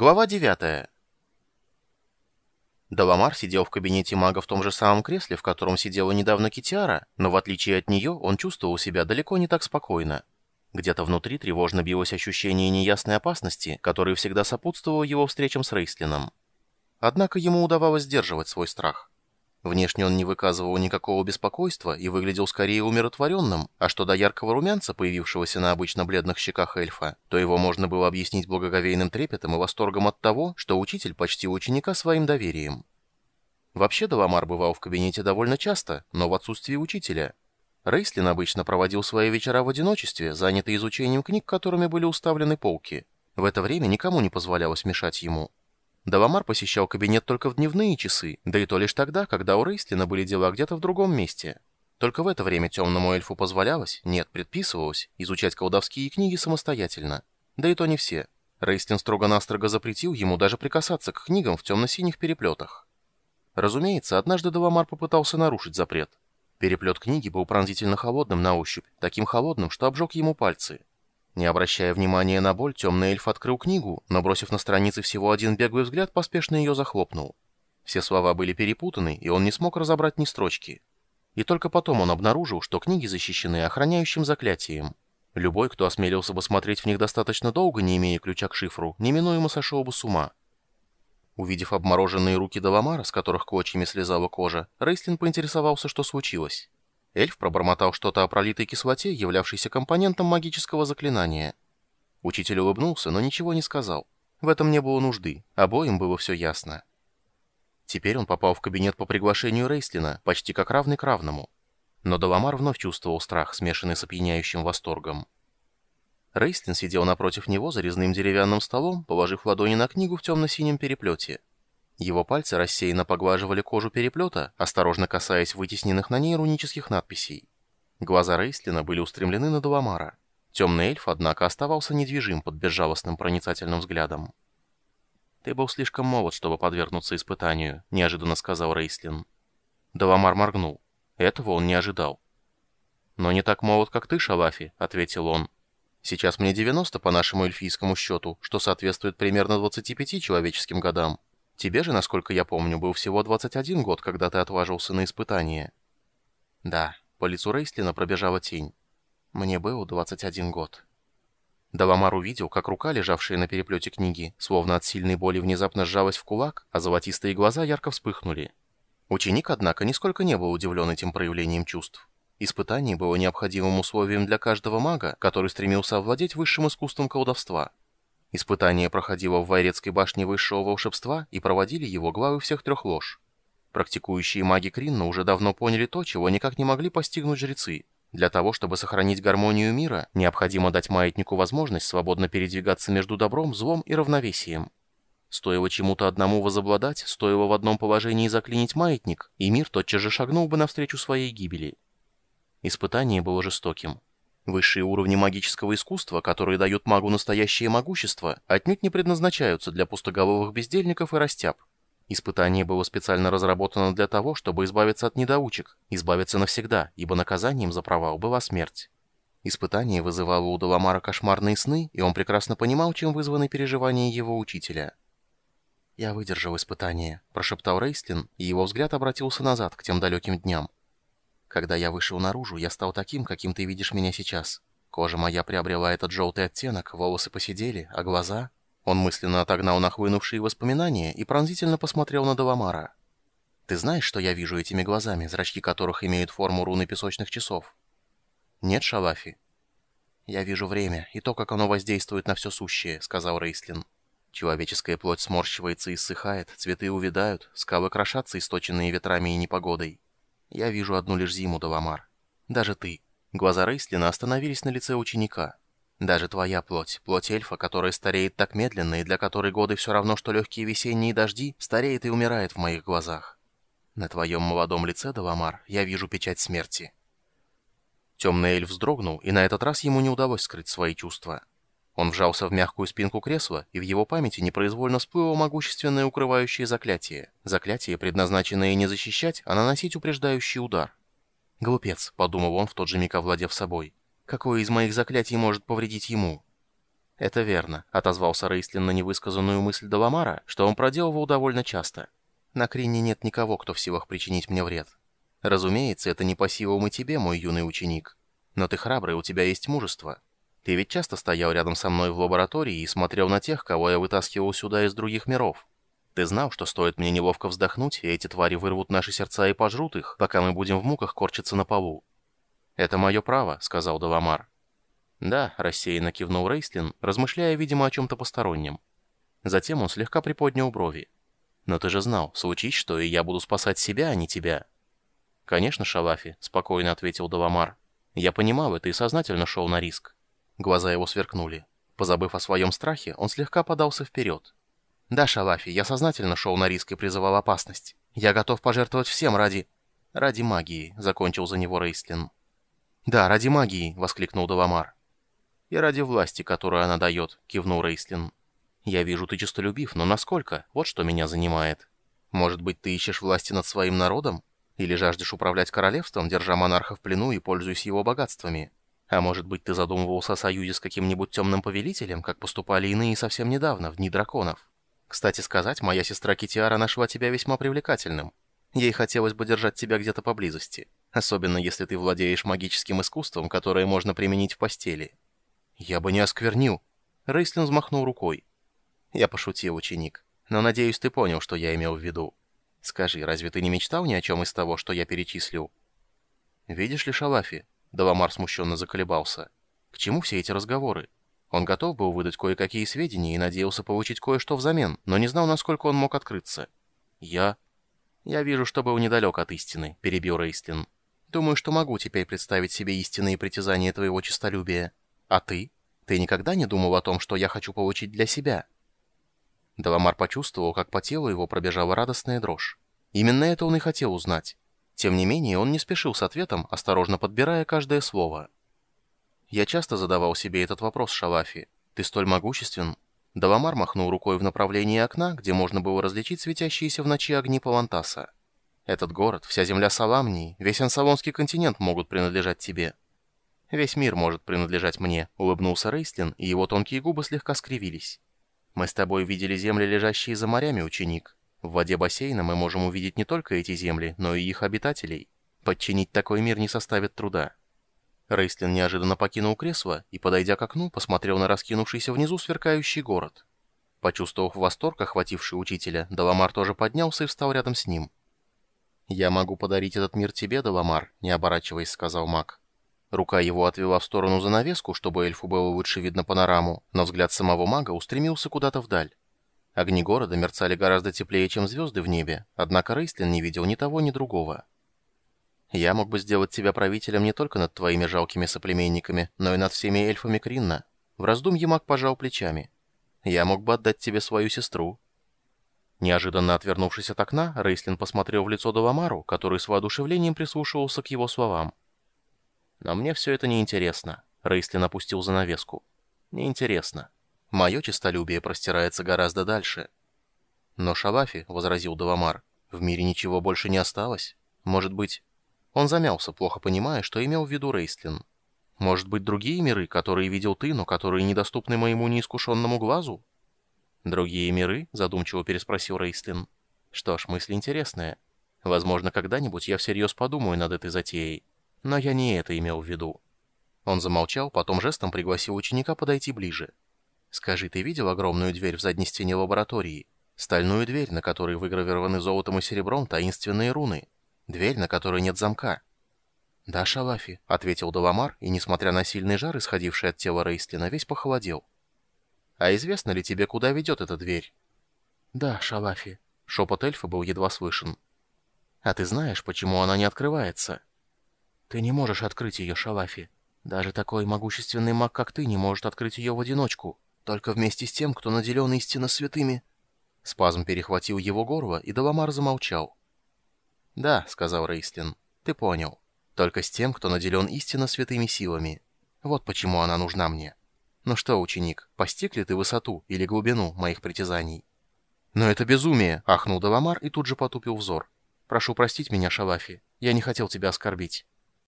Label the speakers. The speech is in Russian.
Speaker 1: Глава 9. Даламар сидел в кабинете мага в том же самом кресле, в котором сидела недавно Китиара, но в отличие от нее он чувствовал себя далеко не так спокойно. Где-то внутри тревожно билось ощущение неясной опасности, которое всегда сопутствовало его встречам с Рейслином. Однако ему удавалось сдерживать свой страх. Внешне он не выказывал никакого беспокойства и выглядел скорее умиротворенным, а что до яркого румянца, появившегося на обычно бледных щеках эльфа, то его можно было объяснить благоговейным трепетом и восторгом от того, что учитель почти ученика своим доверием. Вообще Даламар бывал в кабинете довольно часто, но в отсутствии учителя. Рейслин обычно проводил свои вечера в одиночестве, занятый изучением книг, которыми были уставлены полки. В это время никому не позволялось мешать ему. Даламар посещал кабинет только в дневные часы, да и то лишь тогда, когда у Рейстлина были дела где-то в другом месте. Только в это время темному эльфу позволялось, нет, предписывалось, изучать колдовские книги самостоятельно. Да и то не все. Рейстлин строго-настрого запретил ему даже прикасаться к книгам в темно-синих переплетах. Разумеется, однажды Даламар попытался нарушить запрет. Переплет книги был пронзительно холодным на ощупь, таким холодным, что обжег ему пальцы. Не обращая внимания на боль, темный эльф открыл книгу, но, бросив на странице всего один беглый взгляд, поспешно ее захлопнул. Все слова были перепутаны, и он не смог разобрать ни строчки. И только потом он обнаружил, что книги защищены охраняющим заклятием. Любой, кто осмелился бы смотреть в них достаточно долго, не имея ключа к шифру, неминуемо сошел бы с ума. Увидев обмороженные руки Даламара, с которых клочьями слезала кожа, Рейслин поинтересовался, что случилось. Эльф пробормотал что-то о пролитой кислоте, являвшейся компонентом магического заклинания. Учитель улыбнулся, но ничего не сказал. В этом не было нужды, обоим было все ясно. Теперь он попал в кабинет по приглашению Рейслина, почти как равный к равному. Но Даламар вновь чувствовал страх, смешанный с опьяняющим восторгом. Рейслин сидел напротив него за резным деревянным столом, положив ладони на книгу в темно-синем переплете. Его пальцы рассеянно поглаживали кожу переплета, осторожно касаясь вытесненных на ней рунических надписей. Глаза Рейслина были устремлены на Дуламара. Темный эльф, однако, оставался недвижим под безжалостным проницательным взглядом. «Ты был слишком молод, чтобы подвергнуться испытанию», — неожиданно сказал Рейслин. Даламар моргнул. Этого он не ожидал. «Но не так молод, как ты, Шалафи», — ответил он. «Сейчас мне 90 по нашему эльфийскому счету, что соответствует примерно 25 человеческим годам. Тебе же, насколько я помню, был всего 21 год, когда ты отважился на испытание. Да, по лицу Рейслина пробежала тень. Мне был 21 год. Даламар увидел, как рука, лежавшая на переплете книги, словно от сильной боли внезапно сжалась в кулак, а золотистые глаза ярко вспыхнули. Ученик, однако, нисколько не был удивлен этим проявлением чувств. Испытание было необходимым условием для каждого мага, который стремился овладеть высшим искусством колдовства. Испытание проходило в Вайрецкой башне высшего волшебства и проводили его главы всех трех лож. Практикующие маги Кринна уже давно поняли то, чего никак не могли постигнуть жрецы. Для того, чтобы сохранить гармонию мира, необходимо дать маятнику возможность свободно передвигаться между добром, злом и равновесием. Стоило чему-то одному возобладать, стоило в одном положении заклинить маятник, и мир тотчас же шагнул бы навстречу своей гибели. Испытание было жестоким. Высшие уровни магического искусства, которые дают магу настоящее могущество, отнюдь не предназначаются для пустоголовых бездельников и растяб. Испытание было специально разработано для того, чтобы избавиться от недоучек, избавиться навсегда, ибо наказанием за провал была смерть. Испытание вызывало у Даламара кошмарные сны, и он прекрасно понимал, чем вызваны переживания его учителя. «Я выдержал испытание», — прошептал Рейслин, и его взгляд обратился назад, к тем далеким дням. Когда я вышел наружу, я стал таким, каким ты видишь меня сейчас. Кожа моя приобрела этот желтый оттенок, волосы посидели, а глаза... Он мысленно отогнал нахлынувшие воспоминания и пронзительно посмотрел на Даламара. «Ты знаешь, что я вижу этими глазами, зрачки которых имеют форму руны песочных часов?» «Нет, Шалафи?» «Я вижу время и то, как оно воздействует на все сущее», — сказал Рейслин. «Человеческая плоть сморщивается и ссыхает, цветы увядают, скалы крошатся, источенные ветрами и непогодой. Я вижу одну лишь зиму, Даламар. Даже ты. Глаза Рейслина остановились на лице ученика. Даже твоя плоть, плоть эльфа, которая стареет так медленно и для которой годы все равно, что легкие весенние дожди, стареет и умирает в моих глазах. На твоем молодом лице, Даламар, я вижу печать смерти. Темный эльф вздрогнул, и на этот раз ему не удалось скрыть свои чувства. Он вжался в мягкую спинку кресла, и в его памяти непроизвольно всплыло могущественное укрывающее заклятие. Заклятие, предназначенное не защищать, а наносить упреждающий удар. «Глупец», — подумал он в тот же миг овладев собой. «Какое из моих заклятий может повредить ему?» «Это верно», — отозвался Рейслин на невысказанную мысль Даламара, что он проделывал довольно часто. «На Крине нет никого, кто в силах причинить мне вред. Разумеется, это не по силам и тебе, мой юный ученик. Но ты храбрый, у тебя есть мужество. Ты ведь часто стоял рядом со мной в лаборатории и смотрел на тех, кого я вытаскивал сюда из других миров. Ты знал, что стоит мне неловко вздохнуть, и эти твари вырвут наши сердца и пожрут их, пока мы будем в муках корчиться на полу. «Это мое право», — сказал Даламар. «Да», — рассеянно кивнул Рейслин, размышляя, видимо, о чем-то постороннем. Затем он слегка приподнял брови. «Но ты же знал, случись что, и я буду спасать себя, а не тебя». «Конечно, Шалафи», — спокойно ответил Даламар. «Я понимал это и сознательно шел на риск». Глаза его сверкнули. Позабыв о своем страхе, он слегка подался вперед. «Да, Шалафи, я сознательно шел на риск и призывал опасность. Я готов пожертвовать всем ради...» «Ради магии», — закончил за него Рейслин. «Да, ради магии», — воскликнул Даламар. «И ради власти, которую она дает», — кивнул Рейслин. «Я вижу, ты честолюбив, но насколько? Вот что меня занимает. Может быть, ты ищешь власти над своим народом? Или жаждешь управлять королевством, держа монарха в плену и пользуясь его богатствами? А может быть, ты задумывался о союзе с каким-нибудь темным повелителем, как поступали иные совсем недавно, в Дни Драконов? Кстати сказать, моя сестра Китиара нашла тебя весьма привлекательным. Ей хотелось бы держать тебя где-то поблизости, особенно если ты владеешь магическим искусством, которое можно применить в постели. Я бы не осквернил. Рейслин взмахнул рукой. Я пошутил, ученик, но надеюсь, ты понял, что я имел в виду. Скажи, разве ты не мечтал ни о чем из того, что я перечислил? Видишь ли, Шалафи, Даламар смущенно заколебался. К чему все эти разговоры? Он готов был выдать кое-какие сведения и надеялся получить кое-что взамен, но не знал, насколько он мог открыться. «Я...» «Я вижу, что был недалек от истины», — перебил Рейстлин. «Думаю, что могу теперь представить себе истинные притязания твоего честолюбия. А ты? Ты никогда не думал о том, что я хочу получить для себя?» Даламар почувствовал, как по телу его пробежала радостная дрожь. Именно это он и хотел узнать. Тем не менее, он не спешил с ответом, осторожно подбирая каждое слово. Я часто задавал себе этот вопрос, Шалафи. Ты столь могуществен. Даламар махнул рукой в направлении окна, где можно было различить светящиеся в ночи огни Палантаса. Этот город, вся земля Саламнии, весь ансалонский континент могут принадлежать тебе. Весь мир может принадлежать мне, улыбнулся Рейслин, и его тонкие губы слегка скривились. Мы с тобой видели земли, лежащие за морями, ученик. В воде бассейна мы можем увидеть не только эти земли, но и их обитателей. Подчинить такой мир не составит труда. Рейстлин неожиданно покинул кресло и, подойдя к окну, посмотрел на раскинувшийся внизу сверкающий город. Почувствовав восторг, охвативший учителя, Даламар тоже поднялся и встал рядом с ним. «Я могу подарить этот мир тебе, Даламар», — не оборачиваясь, сказал маг. Рука его отвела в сторону занавеску, чтобы эльфу было лучше видно панораму, но взгляд самого мага устремился куда-то вдаль. Огни города мерцали гораздо теплее, чем звезды в небе, однако Рейстлин не видел ни того, ни другого. Я мог бы сделать тебя правителем не только над твоими жалкими соплеменниками, но и над всеми эльфами Кринна. В раздумье маг пожал плечами. Я мог бы отдать тебе свою сестру. Неожиданно отвернувшись от окна, Рейслин посмотрел в лицо Даламару, который с воодушевлением прислушивался к его словам. «Но мне все это неинтересно», — Рейслин опустил занавеску. «Неинтересно. Мое честолюбие простирается гораздо дальше». «Но Шалафи», — возразил Даламар, — «в мире ничего больше не осталось. Может быть...» Он замялся, плохо понимая, что имел в виду Рейстлин. «Может быть, другие миры, которые видел ты, но которые недоступны моему неискушенному глазу?» «Другие миры?» — задумчиво переспросил Рейстлин. «Что ж, мысль интересная. Возможно, когда-нибудь я всерьез подумаю над этой затеей. Но я не это имел в виду». Он замолчал, потом жестом пригласил ученика подойти ближе. «Скажи, ты видел огромную дверь в задней стене лаборатории? Стальную дверь, на которой выгравированы золотом и серебром таинственные руны?» Дверь, на которой нет замка. «Да, Шалафи», — ответил Даламар, и, несмотря на сильный жар, исходивший от тела Рейстлина, весь похолодел. «А известно ли тебе, куда ведет эта дверь?» «Да, Шалафи», — шепот эльфа был едва слышен. «А ты знаешь, почему она не открывается?» «Ты не можешь открыть ее, Шалафи. Даже такой могущественный маг, как ты, не может открыть ее в одиночку, только вместе с тем, кто наделен истинно святыми». Спазм перехватил его горло, и Даламар замолчал. «Да», — сказал Рейслин, — «ты понял. Только с тем, кто наделен истинно святыми силами. Вот почему она нужна мне. Ну что, ученик, постиг ли ты высоту или глубину моих притязаний?» «Но это безумие!» — ахнул Даламар и тут же потупил взор. «Прошу простить меня, Шалафи. Я не хотел тебя оскорбить».